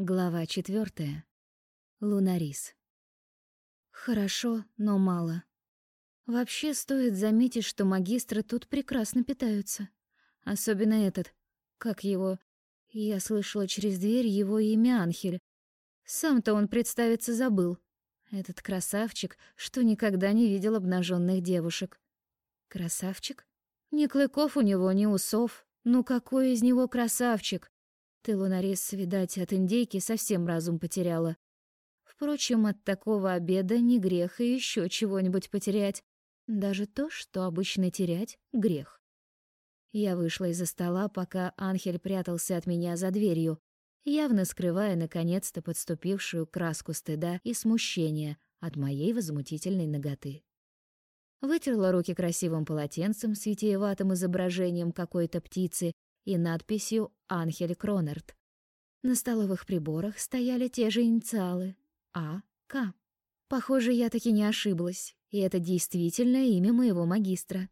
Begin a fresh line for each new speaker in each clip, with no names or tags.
Глава четвертая. Лунарис. Хорошо, но мало. Вообще стоит заметить, что магистры тут прекрасно питаются. Особенно этот. Как его? Я слышала через дверь его имя Анхель. Сам-то он представиться забыл. Этот красавчик, что никогда не видел обнаженных девушек. Красавчик? Ни клыков у него, ни усов. Ну какой из него красавчик? Ты, Лунарис, видать, от индейки совсем разум потеряла. Впрочем, от такого обеда не грех и еще чего-нибудь потерять. Даже то, что обычно терять — грех. Я вышла из-за стола, пока Анхель прятался от меня за дверью, явно скрывая наконец-то подступившую краску стыда и смущения от моей возмутительной ноготы. Вытерла руки красивым полотенцем с витиеватым изображением какой-то птицы и надписью «Анхель Кронерт». На столовых приборах стояли те же инициалы А. К. Похоже, я таки не ошиблась, и это действительно имя моего магистра.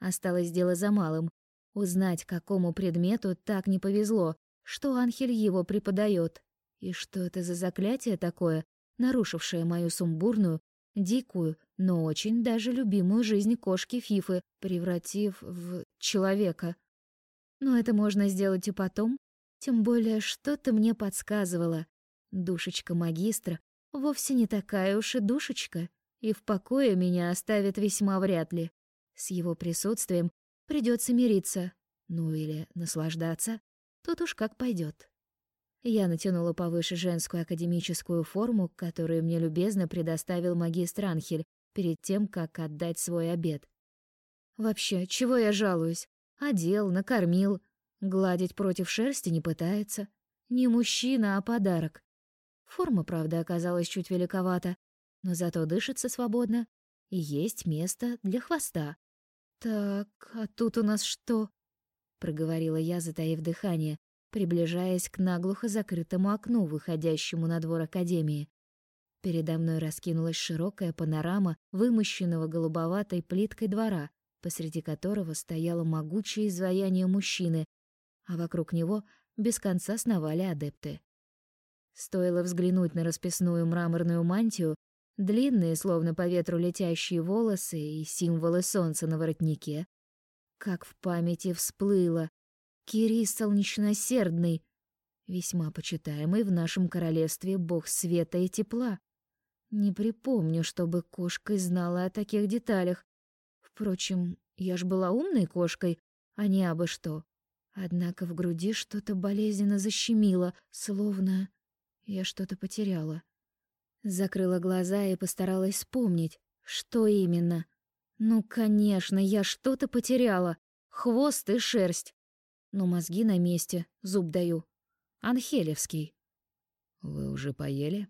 Осталось дело за малым — узнать, какому предмету так не повезло, что Анхель его преподает, и что это за заклятие такое, нарушившее мою сумбурную, дикую, но очень даже любимую жизнь кошки Фифы, превратив в человека. Но это можно сделать и потом, тем более что-то мне подсказывало. Душечка магистра вовсе не такая уж и душечка, и в покое меня оставит весьма вряд ли. С его присутствием придется мириться, ну или наслаждаться, тут уж как пойдет. Я натянула повыше женскую академическую форму, которую мне любезно предоставил магистр Анхель перед тем, как отдать свой обед. Вообще, чего я жалуюсь? Одел, накормил. Гладить против шерсти не пытается. Не мужчина, а подарок. Форма, правда, оказалась чуть великовата, но зато дышится свободно, и есть место для хвоста. «Так, а тут у нас что?» — проговорила я, затаив дыхание, приближаясь к наглухо закрытому окну, выходящему на двор Академии. Передо мной раскинулась широкая панорама вымощенного голубоватой плиткой двора, посреди которого стояло могучее изваяние мужчины, а вокруг него без конца сновали адепты. Стоило взглянуть на расписную мраморную мантию, длинные, словно по ветру летящие волосы и символы солнца на воротнике, как в памяти всплыло Кирис Солнечносердный, весьма почитаемый в нашем королевстве бог света и тепла. Не припомню, чтобы кошка знала о таких деталях, Впрочем, я ж была умной кошкой, а не абы что. Однако в груди что-то болезненно защемило, словно я что-то потеряла. Закрыла глаза и постаралась вспомнить, что именно. Ну, конечно, я что-то потеряла. Хвост и шерсть. Но мозги на месте, зуб даю. Анхелевский.
«Вы уже поели?»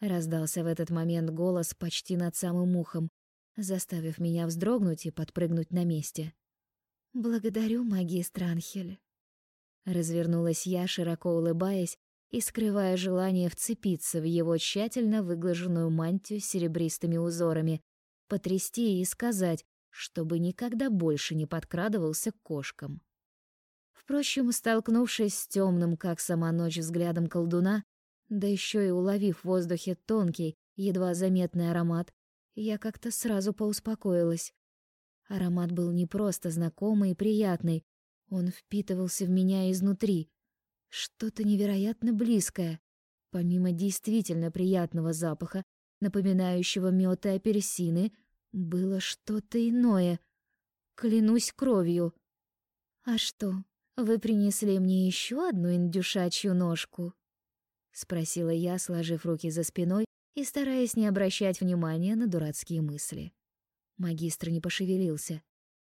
Раздался в этот момент голос почти над самым ухом заставив меня вздрогнуть и подпрыгнуть на месте. «Благодарю, магистр Анхель». Развернулась я, широко улыбаясь и скрывая желание вцепиться в его тщательно выглаженную мантию с серебристыми узорами, потрясти и сказать, чтобы никогда больше не подкрадывался к кошкам. Впрочем, столкнувшись с темным, как сама ночь, взглядом колдуна, да еще и уловив в воздухе тонкий, едва заметный аромат, я как-то сразу поуспокоилась. Аромат был не просто знакомый и приятный, он впитывался в меня изнутри. Что-то невероятно близкое, помимо действительно приятного запаха, напоминающего мёд и апельсины, было что-то иное. Клянусь кровью. «А что, вы принесли мне еще одну индюшачью ножку?» — спросила я, сложив руки за спиной и стараясь не обращать внимания на дурацкие мысли. Магистр не пошевелился.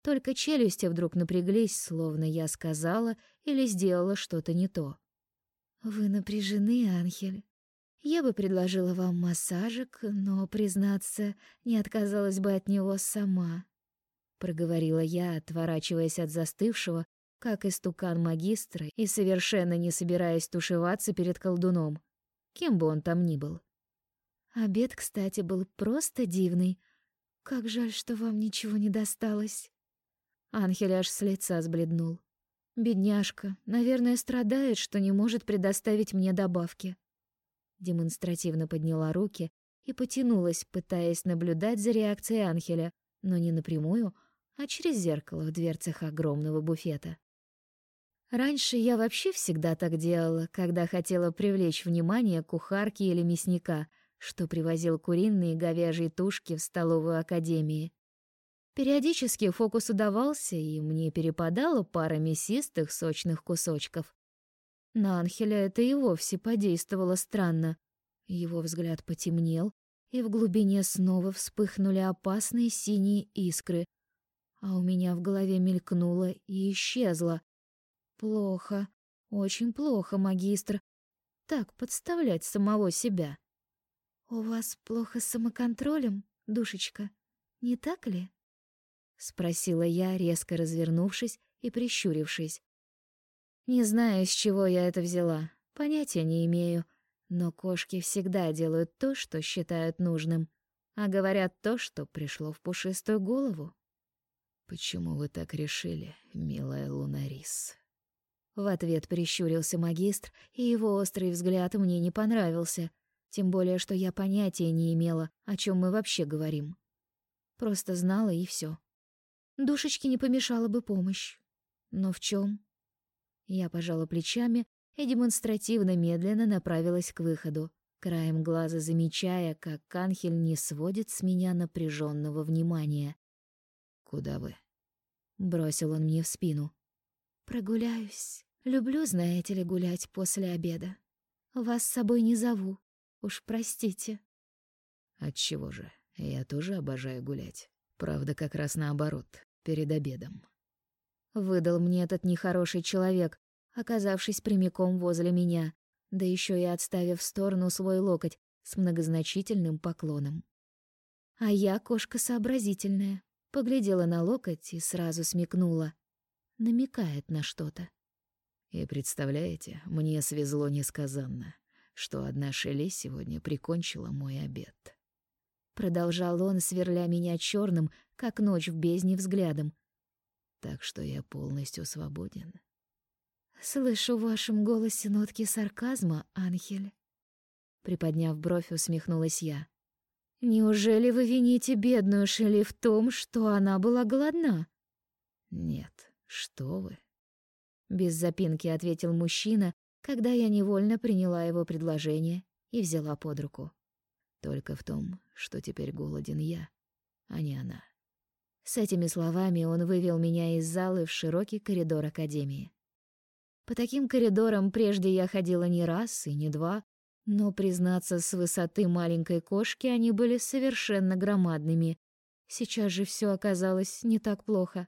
Только челюсти вдруг напряглись, словно я сказала или сделала что-то не то. «Вы напряжены, Анхель. Я бы предложила вам массажик, но, признаться, не отказалась бы от него сама», — проговорила я, отворачиваясь от застывшего, как истукан магистра, и совершенно не собираясь тушеваться перед колдуном, кем бы он там ни был. Обед, кстати, был просто дивный. Как жаль, что вам ничего не досталось. Анхель аж с лица сбледнул. Бедняжка, наверное, страдает, что не может предоставить мне добавки. Демонстративно подняла руки и потянулась, пытаясь наблюдать за реакцией Анхеля, но не напрямую, а через зеркало в дверцах огромного буфета. Раньше я вообще всегда так делала, когда хотела привлечь внимание кухарки или мясника, что привозил куриные и говяжьи тушки в столовую академии. Периодически фокус удавался, и мне перепадало пара мясистых сочных кусочков. На Анхеля это и вовсе подействовало странно. Его взгляд потемнел, и в глубине снова вспыхнули опасные синие искры, а у меня в голове мелькнуло и исчезло. Плохо, очень плохо, магистр. Так подставлять самого себя. У вас плохо с самоконтролем, душечка, не так ли? спросила я, резко развернувшись и прищурившись. Не знаю, с чего я это взяла, понятия не имею, но кошки всегда делают то, что считают нужным, а говорят то, что пришло в пушистую голову.
Почему вы так решили, милая Лунарис?
В ответ прищурился магистр, и его острый взгляд мне не понравился, тем более что я понятия не имела, о чем мы вообще говорим. Просто знала и все. Душечке не помешала бы помощь. Но в чем? Я пожала плечами и демонстративно медленно направилась к выходу, краем глаза замечая, как Канхель не сводит с меня напряженного внимания.
«Куда вы?»
— бросил он мне в спину. «Прогуляюсь. Люблю, знаете ли, гулять после обеда. Вас с собой не зову. Уж простите».
«Отчего же? Я тоже обожаю гулять. Правда, как раз наоборот, перед обедом.
Выдал мне этот нехороший человек, оказавшись прямиком возле меня, да еще и отставив в сторону свой локоть с многозначительным поклоном. А я кошка сообразительная, поглядела на локоть и сразу смекнула. Намекает на что-то.
И представляете, мне свезло несказанно, что одна Шелли сегодня прикончила мой обед.
Продолжал он, сверля меня черным, как ночь в бездне взглядом.
Так что я полностью свободен.
Слышу в вашем голосе нотки сарказма, Анхель. Приподняв бровь, усмехнулась я. Неужели вы вините бедную Шелли в том, что она была голодна?
Нет, что вы?
Без запинки ответил мужчина, когда я невольно приняла его предложение и взяла под руку.
Только в том, что теперь голоден я, а не она.
С этими словами он вывел меня из залы в широкий коридор академии. По таким коридорам прежде я ходила не раз и не два, но, признаться, с высоты маленькой кошки они были совершенно громадными. Сейчас же все оказалось не так плохо.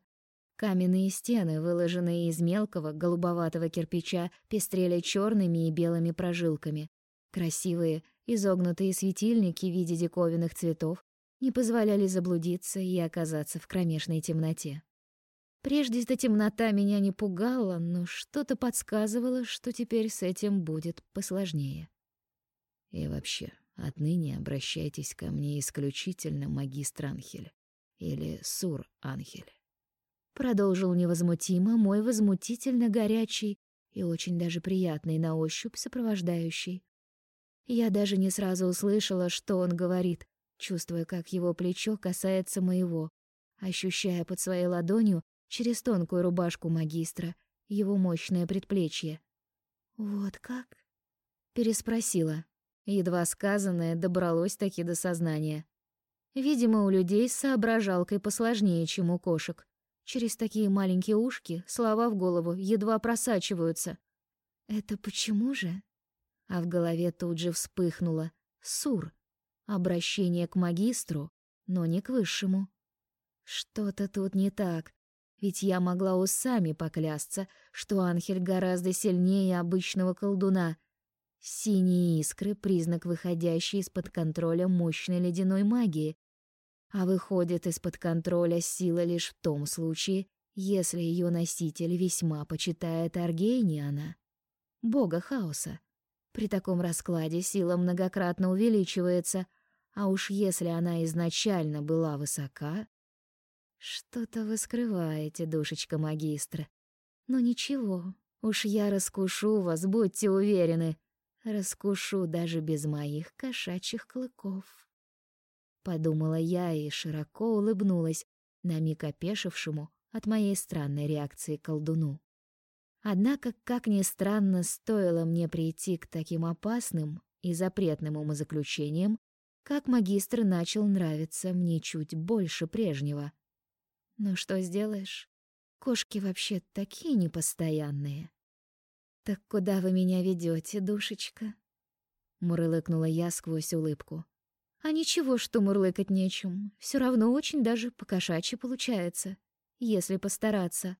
Каменные стены, выложенные из мелкого голубоватого кирпича, пестрели черными и белыми прожилками. Красивые, изогнутые светильники в виде диковинных цветов не позволяли заблудиться и оказаться в кромешной темноте. Прежде эта темнота меня не пугала, но что-то подсказывало, что теперь с этим будет посложнее.
И вообще, отныне обращайтесь ко мне исключительно магистр Анхель или Сур Анхель.
Продолжил невозмутимо мой возмутительно горячий и очень даже приятный на ощупь сопровождающий. Я даже не сразу услышала, что он говорит, чувствуя, как его плечо касается моего, ощущая под своей ладонью через тонкую рубашку магистра его мощное предплечье. «Вот как?» — переспросила. Едва сказанное добралось таки до сознания. Видимо, у людей с соображалкой посложнее, чем у кошек. Через такие маленькие ушки слова в голову едва просачиваются. «Это почему же?» А в голове тут же вспыхнуло. «Сур!» Обращение к магистру, но не к высшему. Что-то тут не так, ведь я могла усами поклясться, что Анхель гораздо сильнее обычного колдуна. Синие искры — признак выходящей из-под контроля мощной ледяной магии. А выходит из-под контроля сила лишь в том случае, если ее носитель весьма почитает Аргейниана, бога хаоса. При таком раскладе сила многократно увеличивается, а уж если она изначально была высока... Что-то вы скрываете, душечка магистра. Но ничего, уж я раскушу вас, будьте уверены. Раскушу даже без моих кошачьих клыков. Подумала я и широко улыбнулась, на миг опешившему от моей странной реакции колдуну. Однако, как ни странно, стоило мне прийти к таким опасным и запретным умозаключениям, как магистр начал нравиться мне чуть больше прежнего. Но что сделаешь? Кошки вообще такие непостоянные. Так куда вы меня ведете, душечка? Мурлыкнула я сквозь улыбку. А ничего, что мурлыкать нечем. Все равно очень даже покошачьи получается, если постараться.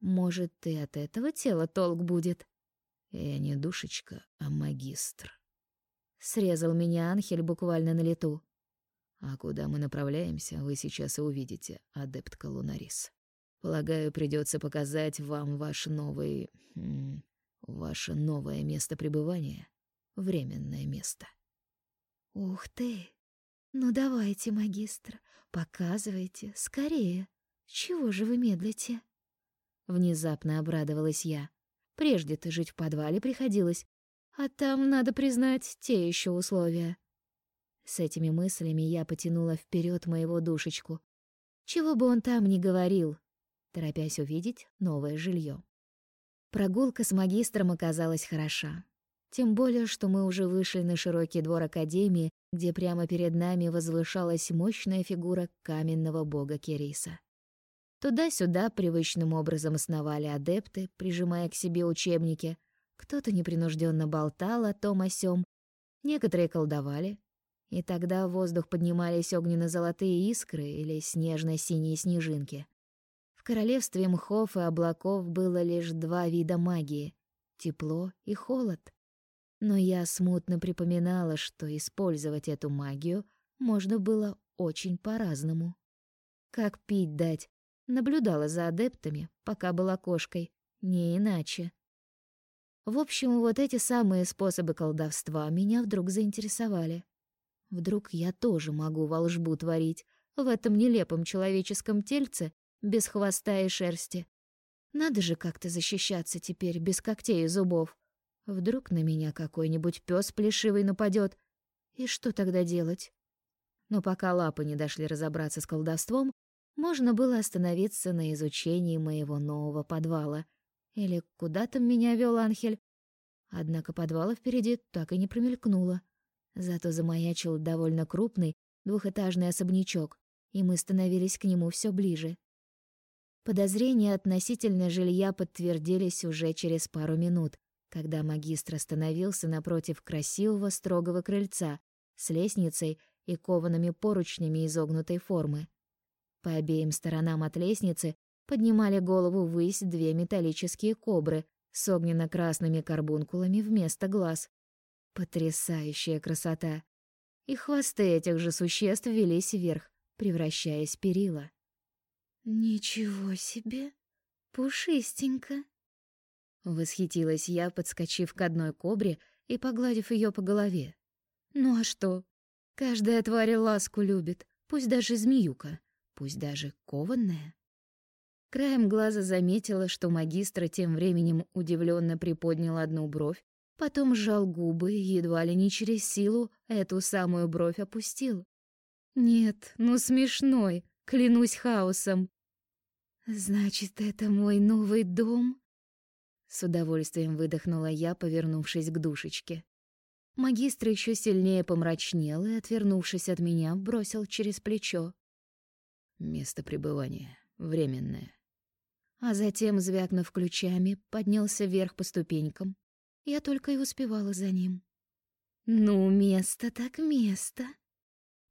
Может, и от этого тела толк будет.
Я не душечка, а магистр.
Срезал меня Анхель буквально на лету.
А куда мы направляемся, вы сейчас и увидите, адепт Колунарис. Полагаю, придется показать вам ваш новый... ваше новое место пребывания. Временное место.
Ух ты! Ну давайте, магистр, показывайте, скорее. Чего же вы медлите? Внезапно обрадовалась я. Прежде-то жить в подвале приходилось, а там, надо признать, те еще условия. С этими мыслями я потянула вперед моего душечку. Чего бы он там ни говорил, торопясь увидеть новое жилье. Прогулка с магистром оказалась хороша. Тем более, что мы уже вышли на широкий двор Академии, где прямо перед нами возвышалась мощная фигура каменного бога Кериса. Туда-сюда привычным образом сновали адепты, прижимая к себе учебники. Кто-то непринужденно болтал о том о сём, некоторые колдовали, и тогда в воздух поднимались огненно-золотые искры или снежно-синие снежинки. В королевстве мхов и облаков было лишь два вида магии — тепло и холод. Но я смутно припоминала, что использовать эту магию можно было очень по-разному. Как пить дать? Наблюдала за адептами, пока была кошкой, не иначе. В общем, вот эти самые способы колдовства меня вдруг заинтересовали. Вдруг я тоже могу волшбу творить в этом нелепом человеческом тельце без хвоста и шерсти. Надо же как-то защищаться теперь без когтей и зубов. Вдруг на меня какой-нибудь пес плешивый нападет. И что тогда делать? Но пока лапы не дошли разобраться с колдовством, можно было остановиться на изучении моего нового подвала. Или куда там меня вел Анхель. Однако подвала впереди так и не промелькнуло. Зато замаячил довольно крупный двухэтажный особнячок, и мы становились к нему все ближе. Подозрения относительно жилья подтвердились уже через пару минут, когда магистр остановился напротив красивого строгого крыльца с лестницей и коваными поручнями изогнутой формы. По обеим сторонам от лестницы поднимали голову ввысь две металлические кобры с огненно-красными карбункулами вместо глаз, Потрясающая красота! И хвосты этих же существ велись вверх, превращаясь в перила. «Ничего себе! Пушистенько!» Восхитилась я, подскочив к одной кобре и погладив ее по голове. «Ну а что? Каждая тварь ласку любит, пусть даже змеюка, пусть даже кованная». Краем глаза заметила, что магистр тем временем удивленно приподнял одну бровь, Потом сжал губы и едва ли не через силу эту самую бровь опустил. «Нет, ну смешной, клянусь хаосом». «Значит, это мой новый дом?» С удовольствием выдохнула я, повернувшись к душечке. Магистр еще сильнее помрачнел и, отвернувшись от меня, бросил через плечо.
«Место пребывания. Временное».
А затем, звякнув ключами, поднялся вверх по ступенькам, я только и успевала за ним. «Ну, место так место!»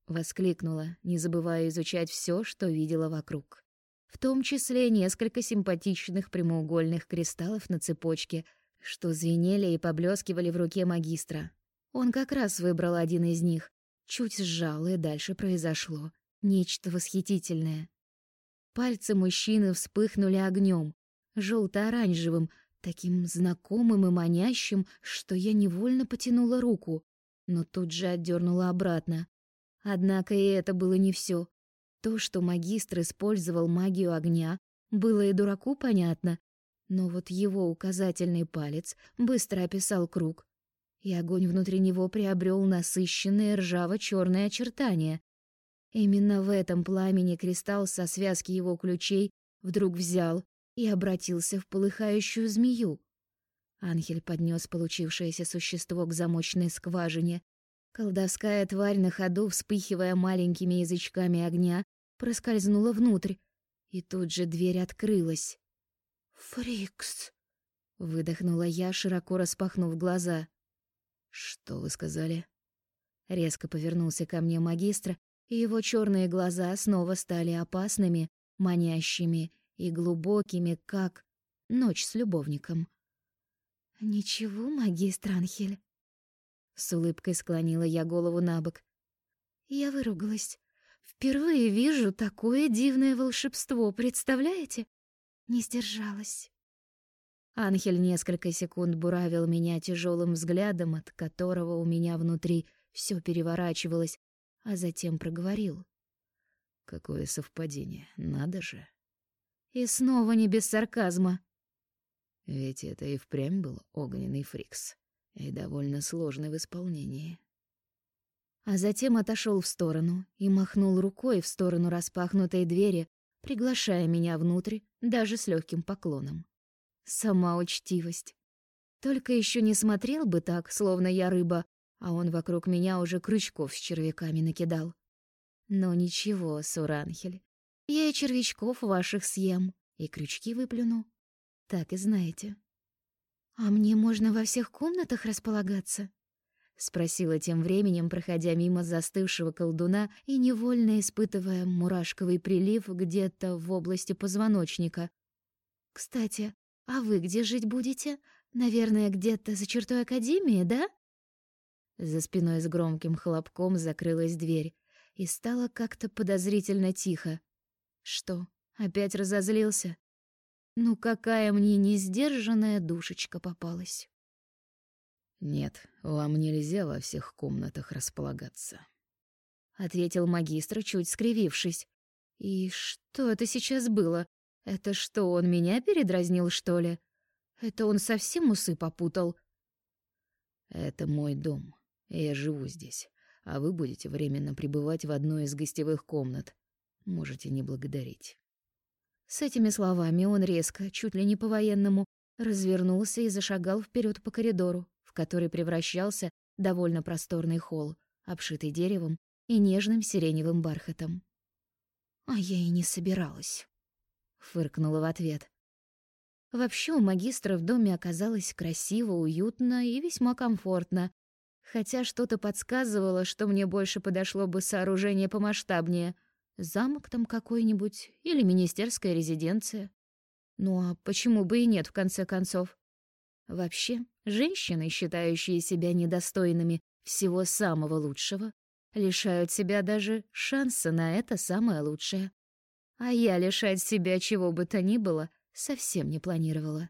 Воскликнула, не забывая изучать все, что видела вокруг. В том числе несколько симпатичных прямоугольных кристаллов на цепочке, что звенели и поблескивали в руке магистра. Он как раз выбрал один из них, чуть сжал, и дальше произошло нечто восхитительное. Пальцы мужчины вспыхнули огнем, желто-оранжевым, таким знакомым и манящим, что я невольно потянула руку, но тут же отдернула обратно. Однако и это было не все. То, что магистр использовал магию огня, было и дураку понятно, Но вот его указательный палец быстро описал круг, и огонь внутри него приобрел насыщенные ржаво черные очертания. Именно в этом пламени кристалл со связки его ключей вдруг взял и обратился в полыхающую змею. Анхель поднес получившееся существо к замочной скважине. Колдовская тварь на ходу, вспыхивая маленькими язычками огня, проскользнула внутрь, и тут же дверь открылась. «Фрикс!» — выдохнула я, широко распахнув глаза.
«Что вы сказали?»
Резко повернулся ко мне магистр, и его черные глаза снова стали опасными, манящими и глубокими, как ночь с любовником. «Ничего, магистр Анхель?» С улыбкой склонила я голову на бок. Я выругалась. «Впервые вижу такое дивное волшебство, представляете?» Не сдержалась. Анхель несколько секунд буравил меня тяжелым взглядом, от которого у меня внутри все переворачивалось, а затем проговорил.
«Какое совпадение, надо же!»
И снова не без сарказма.
Ведь это и впрямь был огненный фрикс, и довольно сложный в исполнении.
А затем отошел в сторону и махнул рукой в сторону распахнутой двери, приглашая меня внутрь даже с легким поклоном. Сама учтивость. Только еще не смотрел бы так, словно я рыба, а он вокруг меня уже крючков с червяками накидал. Но ничего, Суранхель, я и червячков ваших съем, и крючки выплюну. Так и знаете. А мне можно во всех комнатах располагаться? спросила тем временем, проходя мимо застывшего колдуна и невольно испытывая мурашковый прилив где-то в области позвоночника. Кстати, а вы где жить будете? Наверное, где-то за чертой академии, да? За спиной с громким хлопком закрылась дверь, и стало как-то подозрительно тихо. Что, опять разозлился? Ну какая мне несдержанная душечка попалась.
Нет, вам нельзя во всех комнатах располагаться,
ответил магистр, чуть скривившись. И что это сейчас было? Это что, он меня передразнил, что ли? Это он совсем усы попутал.
Это мой дом. Я живу здесь, а вы будете временно пребывать в одной из гостевых комнат. Можете не благодарить.
С этими словами он резко, чуть ли не по-военному, развернулся и зашагал вперед по коридору, в который превращался довольно просторный холл, обшитый деревом и нежным сиреневым бархатом. А я и не собиралась, фыркнула в ответ. Вообще у магистра в доме оказалось красиво, уютно и весьма комфортно, хотя что-то подсказывало, что мне больше подошло бы сооружение помасштабнее — Замок там какой-нибудь или министерская резиденция. Ну а почему бы и нет, в конце концов? Вообще, женщины, считающие себя недостойными всего самого лучшего, лишают себя даже шанса на это самое лучшее. А я лишать себя чего бы то ни было совсем не планировала.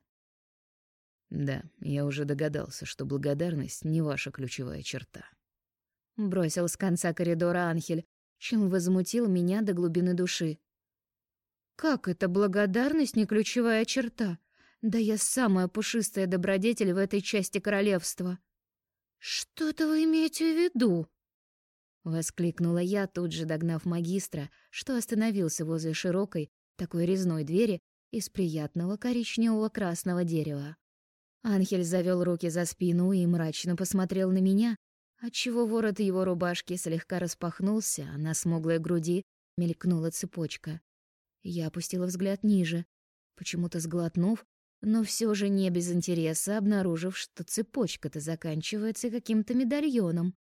Да, я уже догадался, что благодарность не ваша ключевая черта.
Бросил с конца коридора Анхель, чем возмутил меня до глубины души. Как это благодарность не ключевая черта? Да я самая пушистая добродетель в этой части королевства. Что это вы имеете в виду? воскликнула я, тут же догнав магистра, что остановился возле широкой, такой резной двери из приятного коричневого красного дерева. Анхель завел руки за спину и мрачно посмотрел на меня, отчего ворот его рубашки слегка распахнулся, а на смуглой груди мелькнула цепочка. Я опустила взгляд ниже, почему-то сглотнув, но все же не без интереса, обнаружив, что цепочка-то заканчивается каким-то медальоном.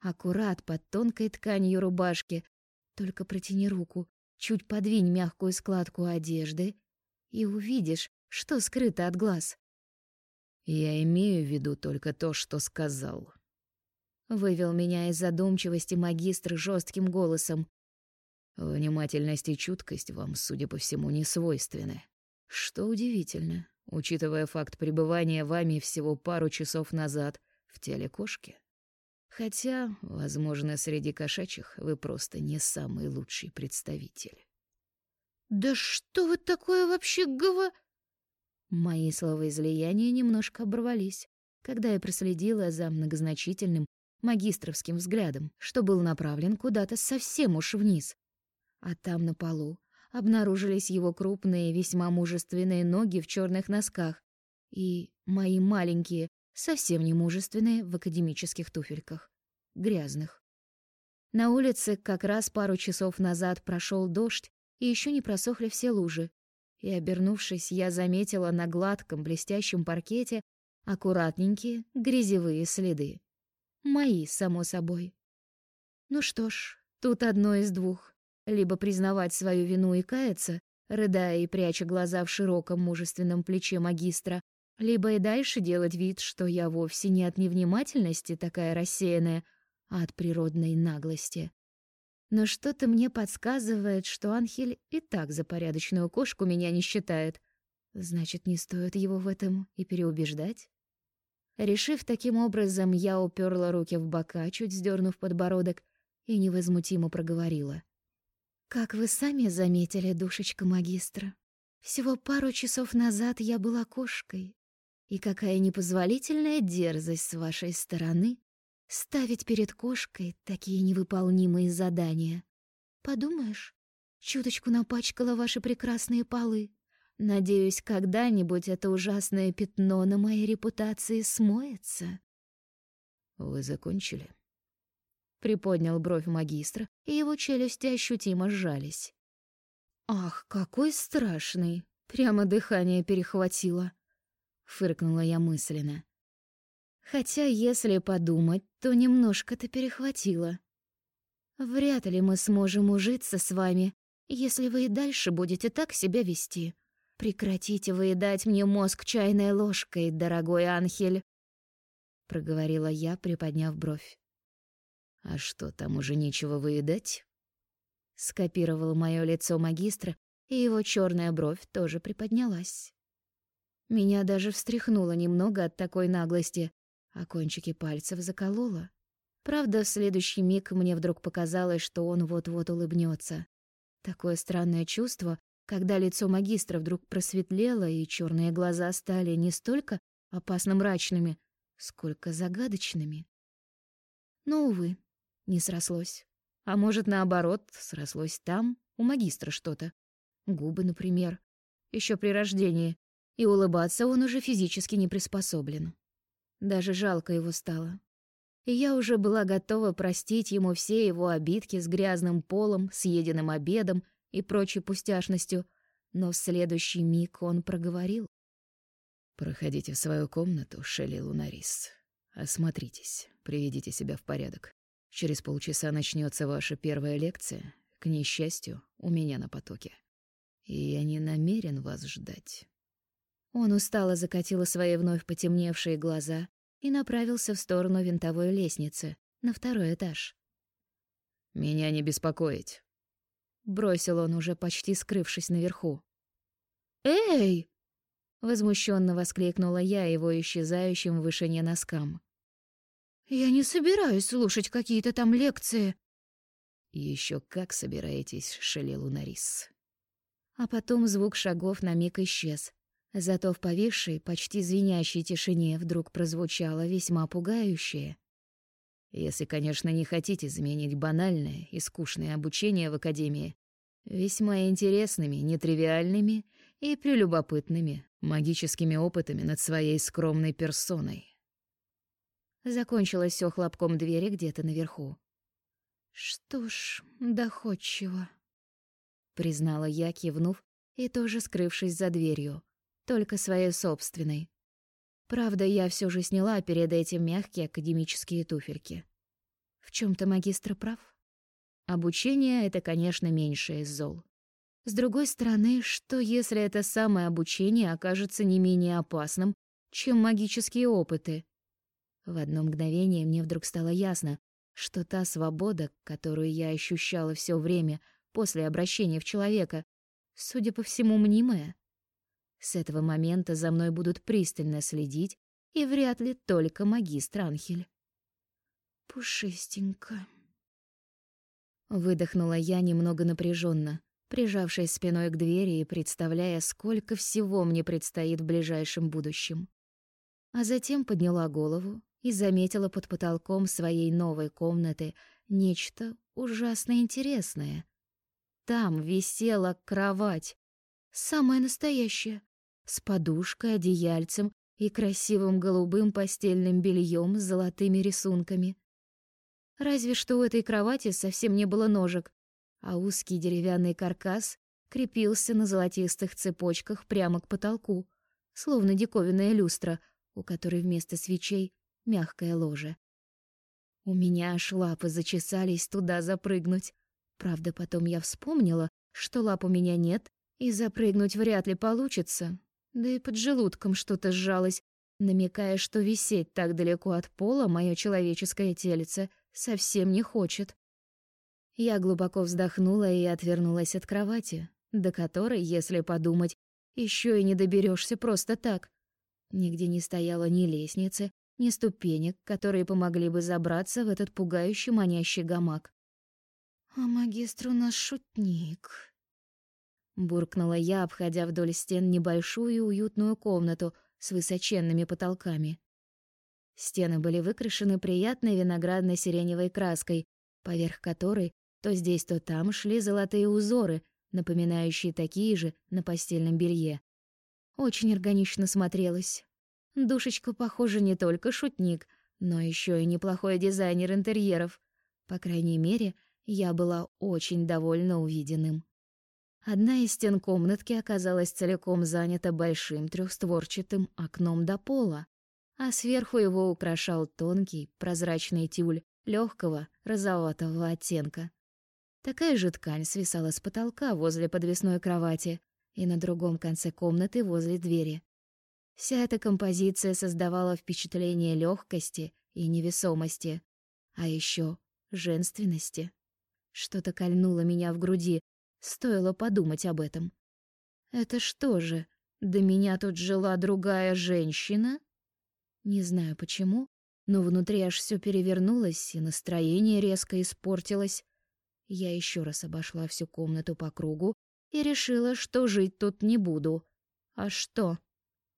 Аккурат под тонкой тканью рубашки. Только протяни руку, чуть подвинь мягкую складку одежды и увидишь, что скрыто от глаз.
Я имею в виду только то, что сказал.
Вывел меня из задумчивости магистр жестким голосом.
Внимательность и чуткость вам, судя по всему, не свойственны. Что удивительно, учитывая факт пребывания вами всего пару часов назад в теле кошки. Хотя, возможно, среди кошачьих вы просто не самый лучший представитель.
«Да что вы такое вообще гова...» Мои словоизлияния немножко оборвались, когда я проследила за многозначительным магистровским взглядом, что был направлен куда-то совсем уж вниз. А там на полу обнаружились его крупные, весьма мужественные ноги в черных носках и мои маленькие, совсем не мужественные в академических туфельках, грязных. На улице как раз пару часов назад прошел дождь, и еще не просохли все лужи. И, обернувшись, я заметила на гладком блестящем паркете аккуратненькие грязевые следы. Мои, само собой. Ну что ж, тут одно из двух. Либо признавать свою вину и каяться, рыдая и пряча глаза в широком мужественном плече магистра, либо и дальше делать вид, что я вовсе не от невнимательности такая рассеянная, а от природной наглости. Но что-то мне подсказывает, что Анхель и так за порядочную кошку меня не считает. Значит, не стоит его в этом и переубеждать? Решив таким образом, я уперла руки в бока, чуть сдернув подбородок, и невозмутимо проговорила. «Как вы сами заметили, душечка магистра, всего пару часов назад я была кошкой. И какая непозволительная дерзость с вашей стороны Ставить перед кошкой такие невыполнимые задания. Подумаешь, чуточку напачкала ваши прекрасные полы. Надеюсь, когда-нибудь это ужасное пятно на моей репутации смоется.
Вы закончили?
Приподнял бровь магистра, и его челюсти ощутимо сжались. Ах, какой страшный! Прямо дыхание перехватило. Фыркнула я мысленно. Хотя, если подумать, то немножко-то перехватило. Вряд ли мы сможем ужиться с вами, если вы и дальше будете так себя вести. Прекратите выедать мне мозг чайной ложкой, дорогой Анхель, проговорила я, приподняв бровь.
А что, там уже нечего выедать?
Скопировал мое лицо магистра, и его черная бровь тоже приподнялась. Меня даже встряхнуло немного от такой наглости, а кончики пальцев закололо. Правда, в следующий миг мне вдруг показалось, что он вот-вот улыбнется. Такое странное чувство, когда лицо магистра вдруг просветлело, и черные глаза стали не столько опасно мрачными, сколько загадочными. Но, увы, не срослось. А может, наоборот, срослось там, у магистра что-то. Губы, например. Еще при рождении. И улыбаться он уже физически не приспособлен. Даже жалко его стало. И я уже была готова простить ему все его обидки с грязным полом, съеденным обедом и прочей пустяшностью, но в следующий миг он проговорил.
«Проходите в свою комнату, Шелли Лунарис. Осмотритесь, приведите себя в порядок. Через полчаса начнется ваша первая лекция. К несчастью, у меня на потоке. И я не намерен вас ждать».
Он устало закатил свои вновь потемневшие глаза и направился в сторону винтовой лестницы, на второй этаж.
«Меня не беспокоить», — бросил он, уже почти скрывшись наверху.
«Эй!» — возмущенно воскликнула я его исчезающим в вышине носкам. «Я не собираюсь слушать какие-то там лекции».
Еще как собираетесь, Шелли Лунарис?»
А потом звук шагов на миг исчез, Зато в повисшей, почти звенящей тишине вдруг прозвучало весьма пугающее.
Если, конечно, не хотите заменить банальное и скучное обучение в академии весьма интересными, нетривиальными и прелюбопытными магическими опытами над своей скромной персоной.
Закончилось все хлопком двери где-то наверху. Что ж, доходчиво, признала я, кивнув и тоже скрывшись за дверью только своей собственной. Правда, я все же сняла перед этим мягкие академические туфельки. В чем то магистр прав. Обучение — это, конечно, меньшее из зол. С другой стороны, что если это самое обучение окажется не менее опасным, чем магические опыты? В одно мгновение мне вдруг стало ясно, что та свобода, которую я ощущала все время после обращения в человека, судя по всему, мнимая. С этого момента за мной будут пристально следить, и вряд ли только магистр Анхель. Пушистенько. Выдохнула я немного напряженно, прижавшись спиной к двери и представляя, сколько всего мне предстоит в ближайшем будущем. А затем подняла голову и заметила под потолком своей новой комнаты нечто ужасно интересное. Там висела кровать, самая настоящая, с подушкой, одеяльцем и красивым голубым постельным бельем с золотыми рисунками. Разве что у этой кровати совсем не было ножек, а узкий деревянный каркас крепился на золотистых цепочках прямо к потолку, словно диковинная люстра, у которой вместо свечей мягкое ложе. У меня аж лапы зачесались туда запрыгнуть. Правда, потом я вспомнила, что лап у меня нет, и запрыгнуть вряд ли получится, да и под желудком что-то сжалось, намекая, что висеть так далеко от пола мое человеческое тельце совсем не хочет. Я глубоко вздохнула и отвернулась от кровати, до которой, если подумать, еще и не доберешься просто так. Нигде не стояло ни лестницы, ни ступенек, которые помогли бы забраться в этот пугающий манящий гамак. «А магистр у нас шутник», буркнула я, обходя вдоль стен небольшую уютную комнату с высоченными потолками. Стены были выкрашены приятной виноградно-сиреневой краской, поверх которой то здесь, то там шли золотые узоры, напоминающие такие же на постельном белье. Очень органично смотрелось. Душечка, похоже, не только шутник, но еще и неплохой дизайнер интерьеров. По крайней мере, я была очень довольна увиденным. Одна из стен комнатки оказалась целиком занята большим трехстворчатым окном до пола, а сверху его украшал тонкий прозрачный тюль легкого розоватого оттенка. Такая же ткань свисала с потолка возле подвесной кровати и на другом конце комнаты возле двери. Вся эта композиция создавала впечатление легкости и невесомости, а еще женственности. Что-то кольнуло меня в груди, Стоило подумать об этом. Это что же, до меня тут жила другая женщина? Не знаю почему, но внутри аж все перевернулось, и настроение резко испортилось. Я еще раз обошла всю комнату по кругу и решила, что жить тут не буду. А что?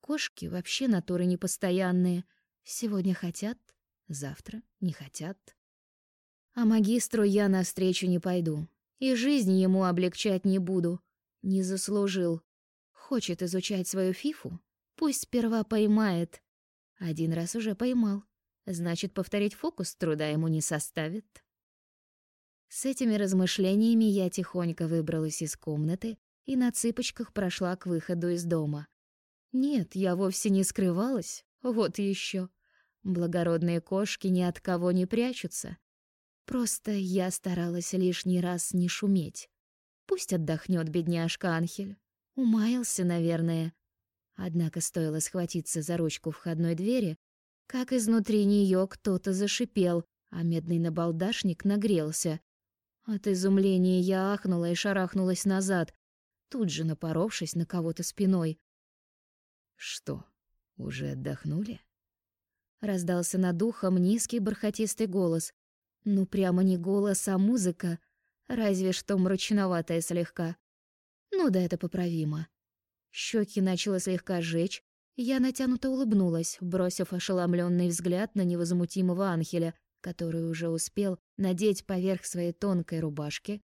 Кошки вообще натуры непостоянные. Сегодня хотят, завтра не хотят. А магистру я навстречу не пойду. И жизнь ему облегчать не буду. Не заслужил. Хочет изучать свою фифу? Пусть сперва поймает. Один раз уже поймал. Значит, повторить фокус труда ему не составит. С этими размышлениями я тихонько выбралась из комнаты и на цыпочках прошла к выходу из дома. Нет, я вовсе не скрывалась. Вот еще. Благородные кошки ни от кого не прячутся. Просто я старалась лишний раз не шуметь. Пусть отдохнет бедняжка Анхель. Умаялся, наверное. Однако стоило схватиться за ручку входной двери, как изнутри нее кто-то зашипел, а медный набалдашник нагрелся. От изумления я ахнула и шарахнулась назад, тут же напоровшись на кого-то спиной.
«Что, уже отдохнули?»
Раздался над ухом низкий бархатистый голос, ну, прямо не голос, а музыка, разве что мрачноватая слегка. Ну да, это поправимо. Щеки начало слегка жечь, я натянуто улыбнулась, бросив ошеломленный взгляд на невозмутимого Анхеля, который уже успел надеть поверх своей тонкой рубашки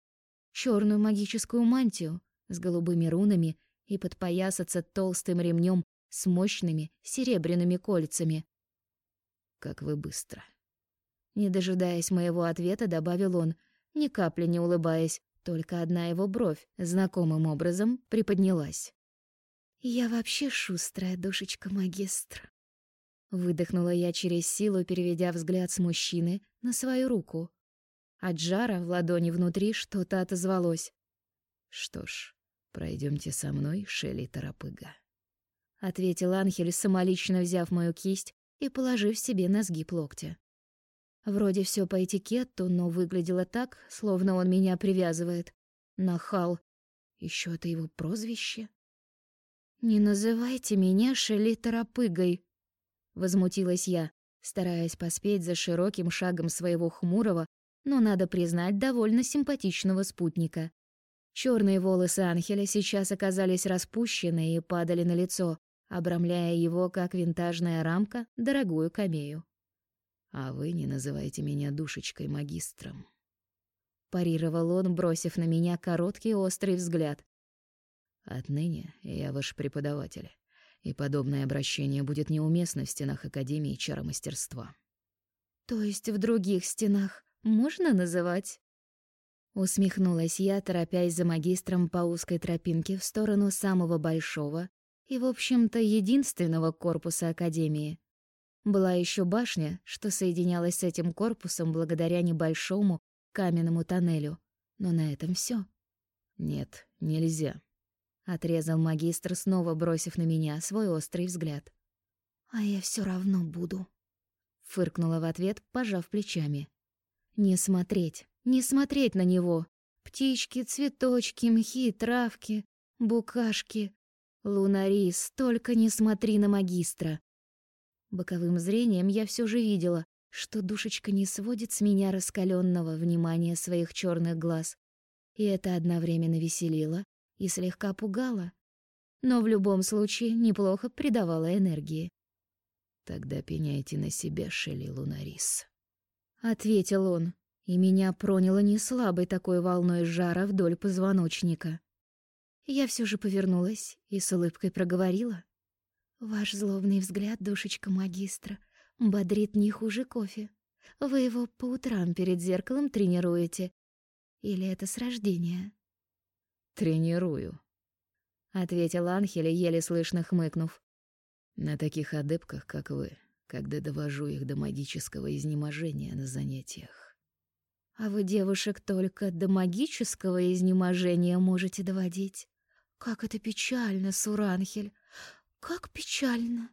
черную магическую мантию с голубыми рунами и подпоясаться толстым ремнем с мощными серебряными кольцами.
«Как вы быстро!»
Не дожидаясь моего ответа, добавил он, ни капли не улыбаясь, только одна его бровь знакомым образом приподнялась. «Я вообще шустрая душечка-магистр», — выдохнула я через силу, переведя взгляд с мужчины на свою руку. От жара в ладони внутри что-то отозвалось.
«Что ж, пройдемте со мной, Шелли Тарапыга», —
ответил Анхель, самолично взяв мою кисть и положив себе на сгиб локтя. Вроде все по этикету, но выглядело так, словно он меня привязывает. Нахал. Еще это его прозвище. «Не называйте меня Шелли Торопыгой», — возмутилась я, стараясь поспеть за широким шагом своего хмурого, но, надо признать, довольно симпатичного спутника. Черные волосы Анхеля сейчас оказались распущены и падали на лицо, обрамляя его, как винтажная рамка, дорогую камею.
«А вы не называйте меня душечкой магистром», —
парировал он, бросив на меня короткий острый взгляд.
«Отныне я ваш преподаватель, и подобное обращение будет неуместно в стенах Академии чаромастерства».
«То есть в других стенах можно называть?» Усмехнулась я, торопясь за магистром по узкой тропинке в сторону самого большого и, в общем-то, единственного корпуса Академии. Была еще башня, что соединялась с этим корпусом благодаря небольшому каменному тоннелю. Но на этом все.
«Нет, нельзя», —
отрезал магистр, снова бросив на меня свой острый взгляд. «А я все равно буду», — фыркнула в ответ, пожав плечами. «Не смотреть, не смотреть на него. Птички, цветочки, мхи, травки, букашки. Лунарис, только не смотри на магистра. Боковым зрением я все же видела, что душечка не сводит с меня раскаленного внимания своих черных глаз. И это одновременно веселило и слегка пугало. Но в любом случае неплохо придавало энергии.
«Тогда пеняйте на себя, Шелли Лунарис», —
ответил он и меня проняло не слабой такой волной жара вдоль позвоночника. Я все же повернулась и с улыбкой проговорила. «Ваш злобный взгляд, душечка магистра, бодрит не хуже кофе. Вы его по утрам перед зеркалом тренируете? Или это с рождения?»
«Тренирую», — ответил Анхель, еле слышно хмыкнув. «На таких адепках, как вы, когда довожу их до магического изнеможения на занятиях».
А вы девушек только до магического изнеможения можете доводить. Как это печально, Суранхель. Как печально.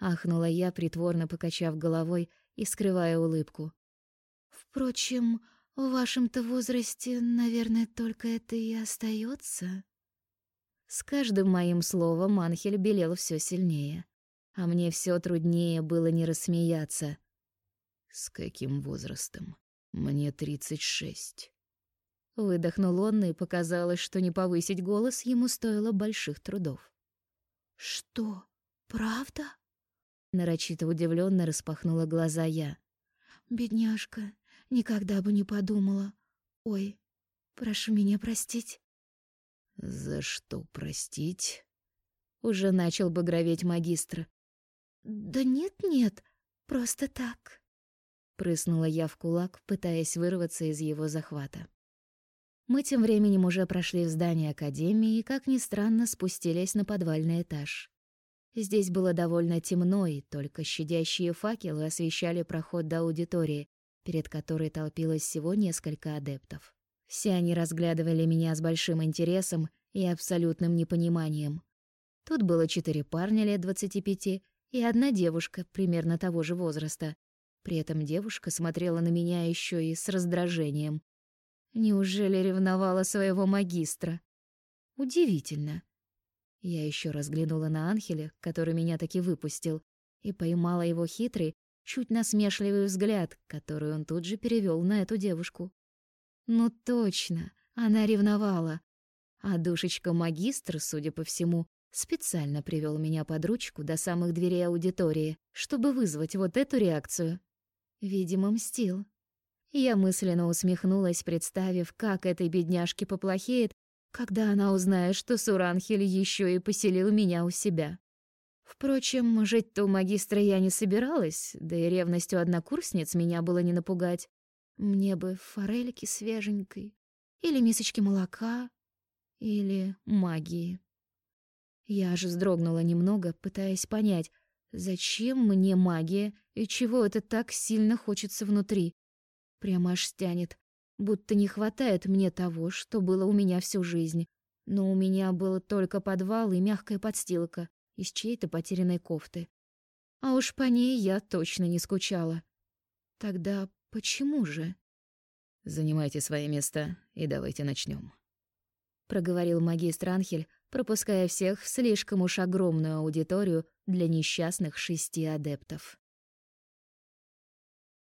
Ахнула я, притворно покачав головой и скрывая улыбку. Впрочем, в вашем-то возрасте, наверное, только это и остается. С каждым моим словом Анхель белел все сильнее, а мне все труднее было не рассмеяться.
С каким возрастом? Мне тридцать шесть.
Выдохнул он, и показалось, что не повысить голос ему стоило больших трудов. «Что, правда?» Нарочито удивленно распахнула глаза я. «Бедняжка, никогда бы не подумала. Ой, прошу меня простить».
«За что простить?»
Уже начал багроветь магистр. «Да нет-нет, просто так». Прыснула я в кулак, пытаясь вырваться из его захвата. Мы тем временем уже прошли в здание Академии и, как ни странно, спустились на подвальный этаж. Здесь было довольно темно, и только щадящие факелы освещали проход до аудитории, перед которой толпилось всего несколько адептов. Все они разглядывали меня с большим интересом и абсолютным непониманием. Тут было четыре парня лет двадцати пяти и одна девушка примерно того же возраста, при этом девушка смотрела на меня еще и с раздражением. Неужели ревновала своего магистра? Удивительно. Я еще раз глянула на Анхеля, который меня таки выпустил, и поймала его хитрый, чуть насмешливый взгляд, который он тут же перевел на эту девушку. Ну точно, она ревновала. А душечка-магистр, судя по всему, специально привел меня под ручку до самых дверей аудитории, чтобы вызвать вот эту реакцию. Видимо, мстил. Я мысленно усмехнулась, представив, как этой бедняжке поплохеет, когда она узнает, что Суранхель еще и поселил меня у себя. Впрочем, жить-то у магистра я не собиралась, да и ревностью однокурсниц меня было не напугать. Мне бы форельки свеженькой, или мисочки молока, или магии. Я аж вздрогнула немного, пытаясь понять, Зачем мне магия и чего это так сильно хочется внутри? Прямо аж стянет, будто не хватает мне того, что было у меня всю жизнь. Но у меня был только подвал и мягкая подстилка из чьей-то потерянной кофты. А уж по ней я точно не скучала. Тогда почему же?
Занимайте свои места и давайте начнем,
проговорил магистр Анхель, пропуская всех в слишком уж огромную аудиторию для несчастных шести адептов.